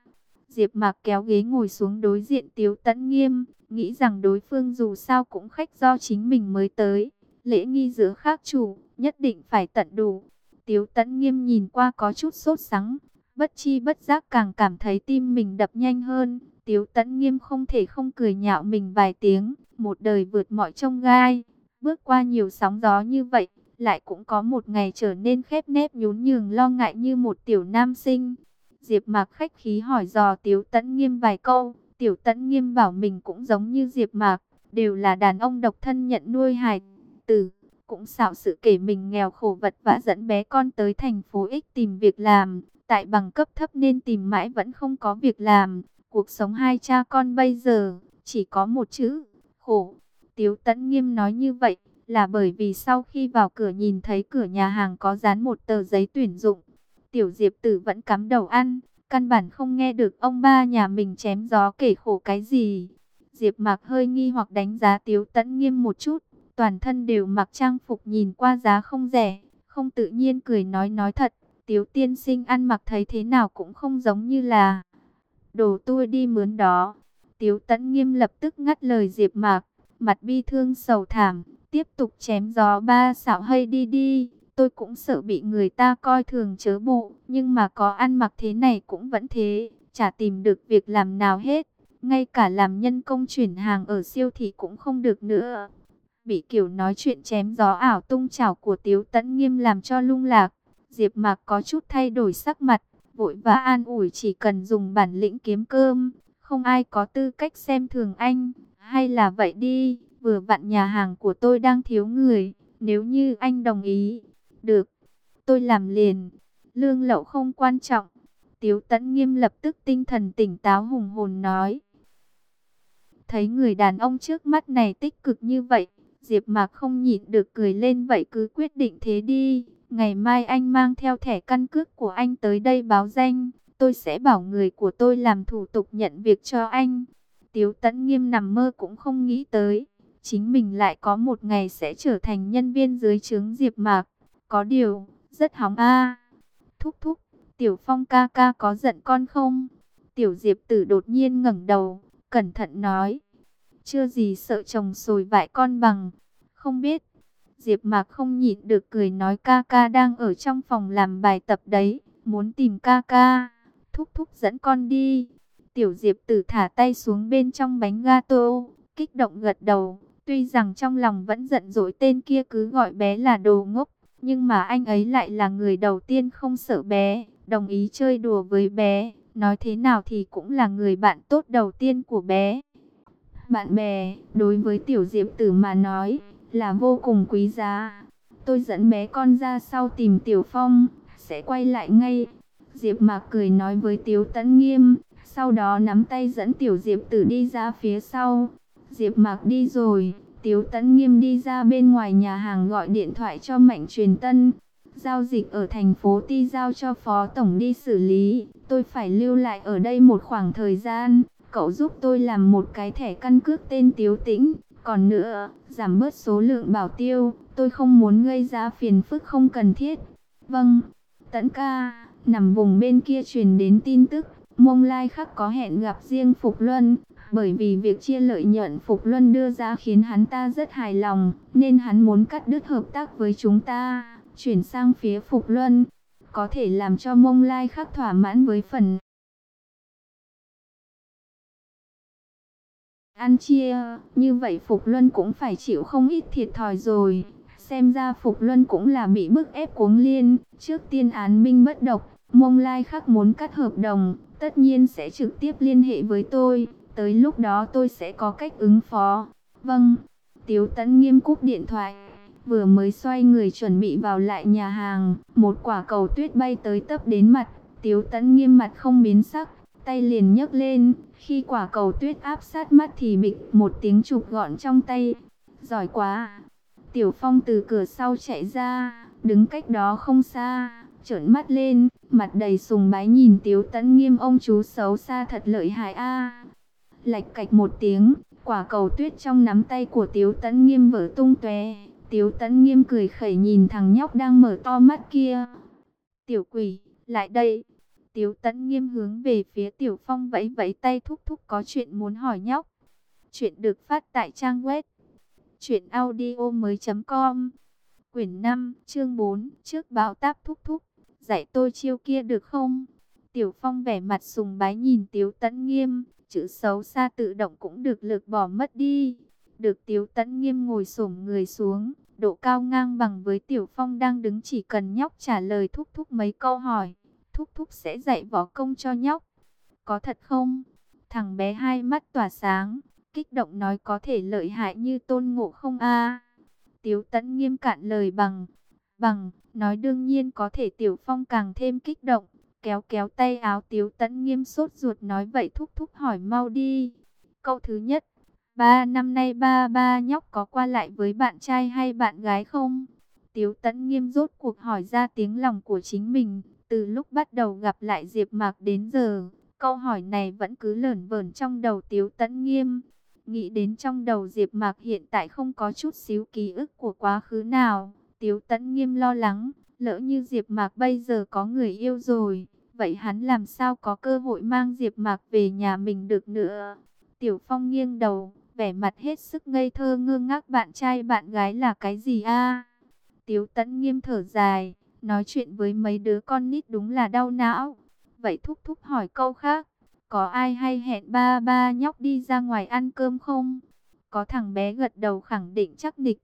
Diệp Mạc kéo ghế ngồi xuống đối diện Tiếu Tấn Nghiêm, nghĩ rằng đối phương dù sao cũng khách do chính mình mới tới, lễ nghi giữa khác chủ, nhất định phải tận đủ. Tiếu Tấn Nghiêm nhìn qua có chút sốt sắng, bất chi bất giác càng cảm thấy tim mình đập nhanh hơn. Tiếu Tấn Nghiêm không thể không cười nhạo mình vài tiếng, một đời vượt mọi trông gai, bước qua nhiều sóng gió như vậy, lại cũng có một ngày trở nên khép nép nhún nhường lo ngại như một tiểu nam sinh. Diệp Mạc khách khí hỏi dò Tiếu Tấn Nghiêm vài câu, Tiểu Tấn Nghiêm bảo mình cũng giống như Diệp Mạc, đều là đàn ông độc thân nhận nuôi hài tử, cũng xạo sự kể mình nghèo khổ vật vã dẫn bé con tới thành phố X tìm việc làm, tại bằng cấp thấp nên tìm mãi vẫn không có việc làm. Cuộc sống hai cha con bây giờ chỉ có một chữ, khổ. Tiếu Tấn Nghiêm nói như vậy là bởi vì sau khi vào cửa nhìn thấy cửa nhà hàng có dán một tờ giấy tuyển dụng. Tiểu Diệp Tử vẫn cắm đầu ăn, căn bản không nghe được ông ba nhà mình chém gió kể khổ cái gì. Diệp Mạc hơi nghi hoặc đánh giá Tiếu Tấn Nghiêm một chút, toàn thân đều mặc trang phục nhìn qua giá không rẻ, không tự nhiên cười nói nói thật, Tiếu tiên sinh ăn mặc thấy thế nào cũng không giống như là đồ tôi đi mướn đó. Tiếu Tấn Nghiêm lập tức ngắt lời Diệp Mạc, mặt bi thương sầu thảm, tiếp tục chém gió ba xạo hay đi đi. Tôi cũng sợ bị người ta coi thường chớ bộ, nhưng mà có ăn mặc thế này cũng vẫn thế, chả tìm được việc làm nào hết. Ngay cả làm nhân công chuyển hàng ở siêu thị cũng không được nữa. Bị kiểu nói chuyện chém gió ảo tung trào của Tiếu Tấn Nghiêm làm cho lung lạc. Diệp Mạc có chút thay đổi sắc mặt, vội vã an ủi chỉ cần dùng bản lĩnh kiếm cơm, không ai có tư cách xem thường anh, hay là vậy đi, vừa vặn nhà hàng của tôi đang thiếu người, nếu như anh đồng ý, được, tôi làm liền, lương lậu không quan trọng. Tiếu Tấn Nghiêm lập tức tinh thần tỉnh táo hùng hồn nói. Thấy người đàn ông trước mắt này tích cực như vậy, Diệp Mạc không nhịn được cười lên vậy cứ quyết định thế đi. Ngày mai anh mang theo thẻ căn cước của anh tới đây báo danh, tôi sẽ bảo người của tôi làm thủ tục nhận việc cho anh. Tiếu Tấn Nghiêm nằm mơ cũng không nghĩ tới, chính mình lại có một ngày sẽ trở thành nhân viên dưới trướng Diệp Mạc. Có điều, rất hóng a. Thúc thúc, Tiểu Phong ca ca có giận con không? Tiểu Diệp Tử đột nhiên ngẩng đầu, cẩn thận nói. Chưa gì sợ chồng sồi vại con bằng. Không biết. Diệp Mạc không nhịn được cười nói ca ca đang ở trong phòng làm bài tập đấy. muốn tìm ca ca, thúc thúc dẫn con đi. Tiểu Diệp tử thả tay xuống bên trong bánh gato, kích động gật đầu. Tuy rằng trong lòng vẫn giận dỗi tên kia cứ gọi bé là đồ ngốc, nhưng mà anh ấy lại là người đầu tiên không sợ bé, đồng ý chơi đùa với bé. Nói thế nào thì cũng là người bạn tốt đầu tiên của bé. Bạn bè, đối với tiểu diệp tử mà nói, là vô cùng quý giá. Tôi dẫn bé con ra sau tìm tiểu phong, sẽ quay lại ngay. Diệp Mạc cười nói với Tiếu Tấn Nghiêm, sau đó nắm tay dẫn Tiểu Diệp Tử đi ra phía sau. Diệp Mạc đi rồi, Tiếu Tấn Nghiêm đi ra bên ngoài nhà hàng gọi điện thoại cho Mạnh Truyền Tân. Giao dịch ở thành phố Ti giao cho Phó Tổng đi xử lý, tôi phải lưu lại ở đây một khoảng thời gian. Cậu giúp tôi làm một cái thẻ căn cước tên Tiếu Tĩnh. Còn nữa, giảm bớt số lượng bảo tiêu, tôi không muốn gây ra phiền phức không cần thiết. Vâng, tẫn ca, nằm vùng bên kia truyền đến tin tức, Mông Lai Khắc có hẹn gặp riêng Phục Luân, bởi vì việc chia lợi nhuận Phục Luân đưa ra khiến hắn ta rất hài lòng, nên hắn muốn cắt đứt hợp tác với chúng ta, chuyển sang phía Phục Luân, có thể làm cho Mông Lai Khắc thỏa mãn với phần ăn chia, như vậy Phục Luân cũng phải chịu không ít thiệt thòi rồi. Xem ra Phục Luân cũng là bị bức ép cuống liên, trước tiên án minh bất độc, Mông Lai Khắc muốn cắt hợp đồng, tất nhiên sẽ trực tiếp liên hệ với tôi, tới lúc đó tôi sẽ có cách ứng phó. Vâng, Tiếu Tấn nghiêm cúp điện thoại, vừa mới xoay người chuẩn bị vào lại nhà hàng, một quả cầu tuyết bay tới tấp đến mặt, Tiếu Tấn nghiêm mặt không biến sắc, tay liền nhấc lên, khi quả cầu tuyết áp sát mắt thì bịch một tiếng chụp gọn trong tay. Giỏi quá! Tiểu Phong từ cửa sau chạy ra, đứng cách đó không xa, trợn mắt lên, mặt đầy sùng bái nhìn Tiếu Tấn Nghiêm ông chú xấu xa thật lợi hại a. Lạch cạch một tiếng, quả cầu tuyết trong nắm tay của Tiếu Tấn Nghiêm vỡ tung tóe. Tiếu Tấn Nghiêm cười khẩy nhìn thằng nhóc đang mở to mắt kia. Tiểu quỷ, lại đây. Tiếu Tấn Nghiêm hướng về phía Tiểu Phong vẫy vẫy tay thúc thúc có chuyện muốn hỏi nhóc. Chuyện được phát tại trang web Chuyện audio mới com Quyển 5, chương 4 Trước báo táp thúc thúc Dạy tôi chiêu kia được không? Tiểu Phong vẻ mặt sùng bái nhìn Tiếu Tấn Nghiêm Chữ xấu xa tự động cũng được lực bỏ mất đi Được Tiếu Tấn Nghiêm ngồi xổm người xuống Độ cao ngang bằng với Tiểu Phong đang đứng chỉ cần nhóc trả lời thúc thúc mấy câu hỏi Thúc thúc sẽ dạy võ công cho nhóc Có thật không? Thằng bé hai mắt tỏa sáng kích động nói có thể lợi hại như tôn ngộ không a Tiếu tẫn nghiêm cạn lời bằng, bằng, nói đương nhiên có thể tiểu phong càng thêm kích động, kéo kéo tay áo tiếu tẫn nghiêm sốt ruột nói vậy thúc thúc hỏi mau đi. Câu thứ nhất, ba năm nay ba ba nhóc có qua lại với bạn trai hay bạn gái không? Tiếu tẫn nghiêm rốt cuộc hỏi ra tiếng lòng của chính mình, từ lúc bắt đầu gặp lại Diệp Mạc đến giờ, câu hỏi này vẫn cứ lởn vởn trong đầu Tiếu Tấn Nghiêm. Nghĩ đến trong đầu Diệp Mạc hiện tại không có chút xíu ký ức của quá khứ nào. Tiếu Tấn nghiêm lo lắng, lỡ như Diệp Mạc bây giờ có người yêu rồi, vậy hắn làm sao có cơ hội mang Diệp Mạc về nhà mình được nữa. Tiểu Phong nghiêng đầu, vẻ mặt hết sức ngây thơ ngơ ngác bạn trai bạn gái là cái gì a? Tiếu Tấn nghiêm thở dài, nói chuyện với mấy đứa con nít đúng là đau não. Vậy thúc thúc hỏi câu khác, có ai hay hẹn ba ba nhóc đi ra ngoài ăn cơm không? Có thằng bé gật đầu khẳng định chắc nịch.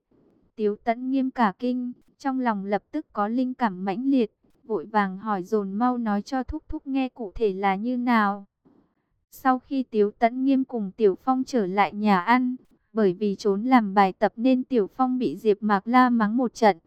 Tiếu tẫn nghiêm cả kinh, trong lòng lập tức có linh cảm mãnh liệt, vội vàng hỏi dồn mau nói cho thúc thúc nghe cụ thể là như nào. Sau khi Tiếu Tấn Nghiêm cùng Tiểu Phong trở lại nhà ăn, bởi vì trốn làm bài tập nên Tiểu Phong bị Diệp Mạc la mắng một trận.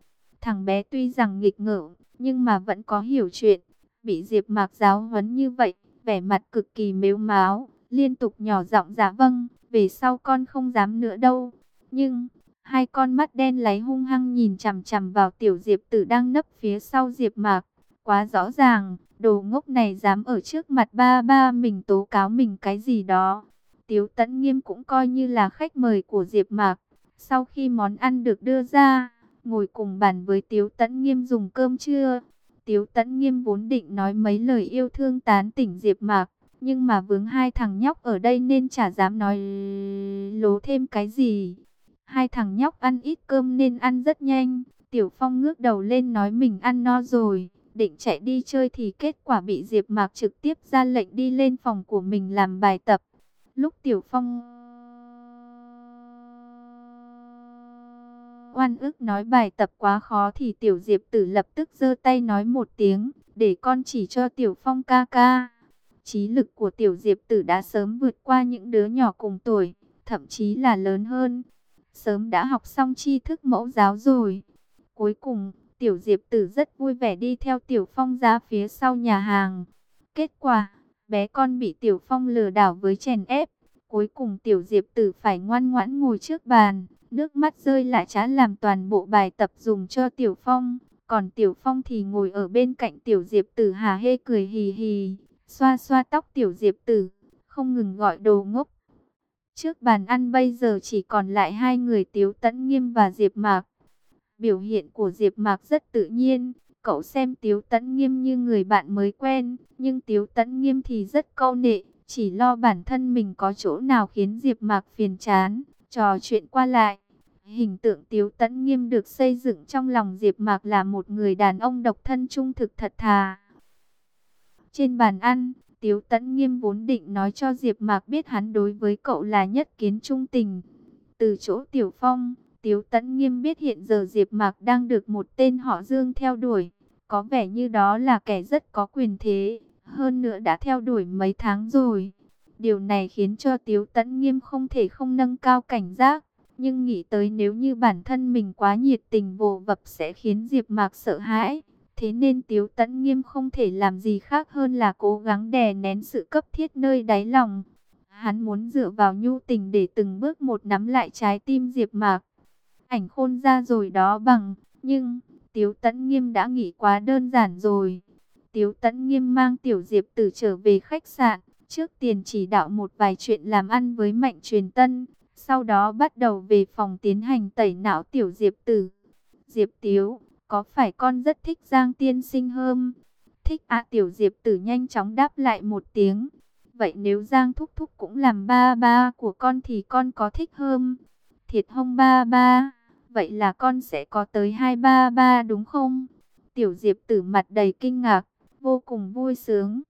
Thằng bé tuy rằng nghịch ngợm, nhưng mà vẫn có hiểu chuyện, bị Diệp Mạc giáo huấn như vậy, vẻ mặt cực kỳ mếu máo, liên tục nhỏ giọng giả dạ vâng, về sau con không dám nữa đâu. Nhưng, hai con mắt đen láy hung hăng nhìn chằm chằm vào tiểu diệp tử đang nấp phía sau diệp mạc. Quá rõ ràng, đồ ngốc này dám ở trước mặt ba ba mình tố cáo mình cái gì đó. Tiếu tẫn nghiêm cũng coi như là khách mời của diệp mạc. Sau khi món ăn được đưa ra, ngồi cùng bàn với Tiếu Tấn Nghiêm dùng cơm trưa. Tiếu Tấn Nghiêm vốn định nói mấy lời yêu thương tán tỉnh Diệp Mạc, nhưng mà vướng hai thằng nhóc ở đây nên chả dám nói lố thêm cái gì. Hai thằng nhóc ăn ít cơm nên ăn rất nhanh. Tiểu Phong ngước đầu lên nói mình ăn no rồi, định chạy đi chơi thì kết quả bị Diệp Mạc trực tiếp ra lệnh đi lên phòng của mình làm bài tập. Lúc Tiểu Phong oan ức nói bài tập quá khó thì Tiểu Diệp Tử lập tức giơ tay nói một tiếng, để con chỉ cho Tiểu Phong ca ca. Trí lực của Tiểu Diệp Tử đã sớm vượt qua những đứa nhỏ cùng tuổi, thậm chí là lớn hơn. Sớm đã học xong tri thức mẫu giáo rồi. Cuối cùng, Tiểu Diệp Tử rất vui vẻ đi theo Tiểu Phong ra phía sau nhà hàng. Kết quả, bé con bị Tiểu Phong lừa đảo với chèn ép. Cuối cùng Tiểu Diệp Tử phải ngoan ngoãn ngồi trước bàn, nước mắt rơi lại chả làm toàn bộ bài tập dùng cho Tiểu Phong. Còn Tiểu Phong thì ngồi ở bên cạnh Tiểu Diệp Tử hà hê cười hì hì, xoa xoa tóc Tiểu Diệp Tử, không ngừng gọi đồ ngốc. Trước bàn ăn bây giờ chỉ còn lại hai người Tiếu Tấn Nghiêm và Diệp Mạc. Biểu hiện của Diệp Mạc rất tự nhiên, cậu xem Tiếu Tấn Nghiêm như người bạn mới quen, nhưng Tiếu Tấn Nghiêm thì rất câu nệ, chỉ lo bản thân mình có chỗ nào khiến Diệp Mạc phiền chán, trò chuyện qua lại. Hình tượng Tiếu Tấn Nghiêm được xây dựng trong lòng Diệp Mạc là một người đàn ông độc thân trung thực thật thà. Trên bàn ăn, Tiếu Tấn Nghiêm vốn định nói cho Diệp Mạc biết hắn đối với cậu là nhất kiến trung tình. Từ chỗ Tiểu Phong, Tiếu Tấn Nghiêm biết hiện giờ Diệp Mạc đang được một tên họ Dương theo đuổi, có vẻ như đó là kẻ rất có quyền thế, hơn nữa đã theo đuổi mấy tháng rồi. Điều này khiến cho Tiếu Tấn Nghiêm không thể không nâng cao cảnh giác, nhưng nghĩ tới nếu như bản thân mình quá nhiệt tình vồ vập sẽ khiến Diệp Mạc sợ hãi, thế nên Tiếu Tấn Nghiêm không thể làm gì khác hơn là cố gắng đè nén sự cấp thiết nơi đáy lòng. Hắn muốn dựa vào nhu tình để từng bước một nắm lại trái tim Diệp Mạc ảnh khôn ra rồi đó bằng, nhưng Tiếu Tấn Nghiêm đã nghĩ quá đơn giản rồi. Tiếu Tấn Nghiêm mang Tiểu Diệp Tử trở về khách sạn, trước tiền chỉ đạo một vài chuyện làm ăn với Mạnh Truyền Tân, sau đó bắt đầu về phòng tiến hành tẩy não Tiểu Diệp Tử. Diệp Tiếu, có phải con rất thích Giang Tiên Sinh hơn? Thích ạ Tiểu Diệp Tử nhanh chóng đáp lại một tiếng. Vậy nếu Giang Thúc Thúc cũng làm ba ba của con thì con có thích hơn? Thiệt hông ba ba? Vậy là con sẽ có tới hai ba ba đúng không? Tiểu Diệp tử mặt đầy kinh ngạc, vô cùng vui sướng.